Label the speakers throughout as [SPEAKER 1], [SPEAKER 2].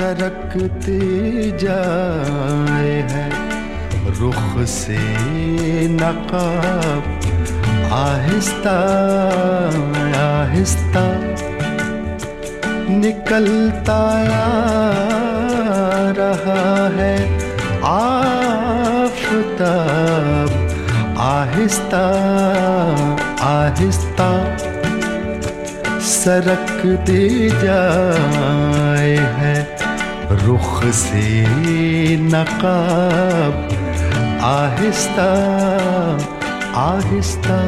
[SPEAKER 1] सरकती जाए है। रुख से नकाब, आहिस्ता आहिस्ता निकलता रहा है। आफताब, आहिस्ता आहिस्ता सरकती जाए है। रुख से नकाब आहिस्ता आहिस्ता।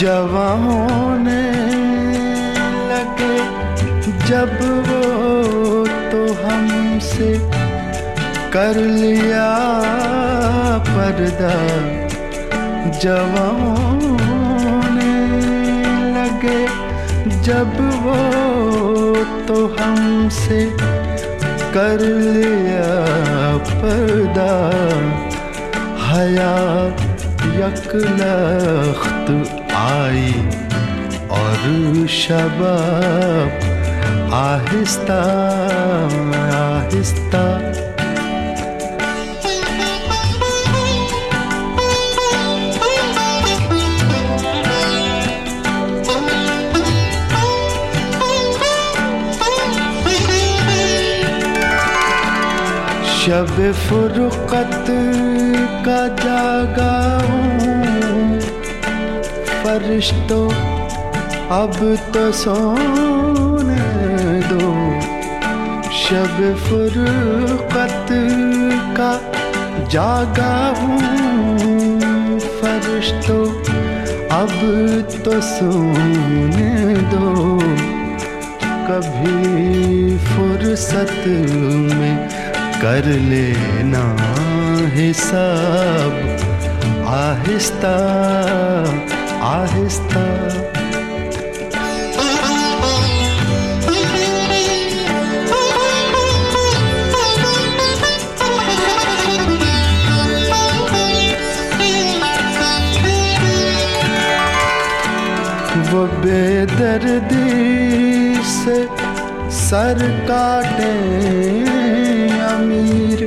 [SPEAKER 1] जवान लगे जब वो हमसे कर लिया पर्दा जवान लगे। जब वो तो हमसे कर लिया पर्दा, हया यकलख्त आई और शबाब आहिस्ता आहिस्ता। शब फुरकत का जागा फरिश्तों अब तो दो शब फुरकत का जागा हूँ फरिश्तों, अब तो सोने दो। कभी फुर्सत में कर लेना हिसाब आहिस्ता आहिस्ता। बेदर्दी से सर काटे अमीर।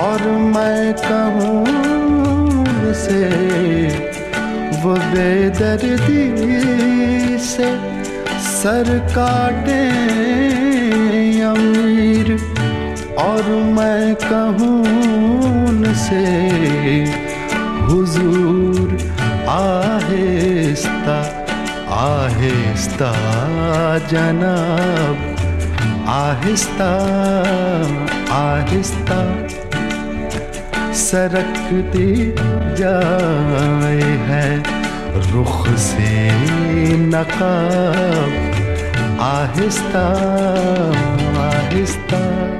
[SPEAKER 1] और मैं कहूँ से वो बेदर्दी से सर काटे अमीर। और मैं कहूँ से हुजूर आहिस्ता जनाब आहिस्ता आहिस्ता। सरकती जाए है रुख से नकाब। आहिस्ता आहिस्ता।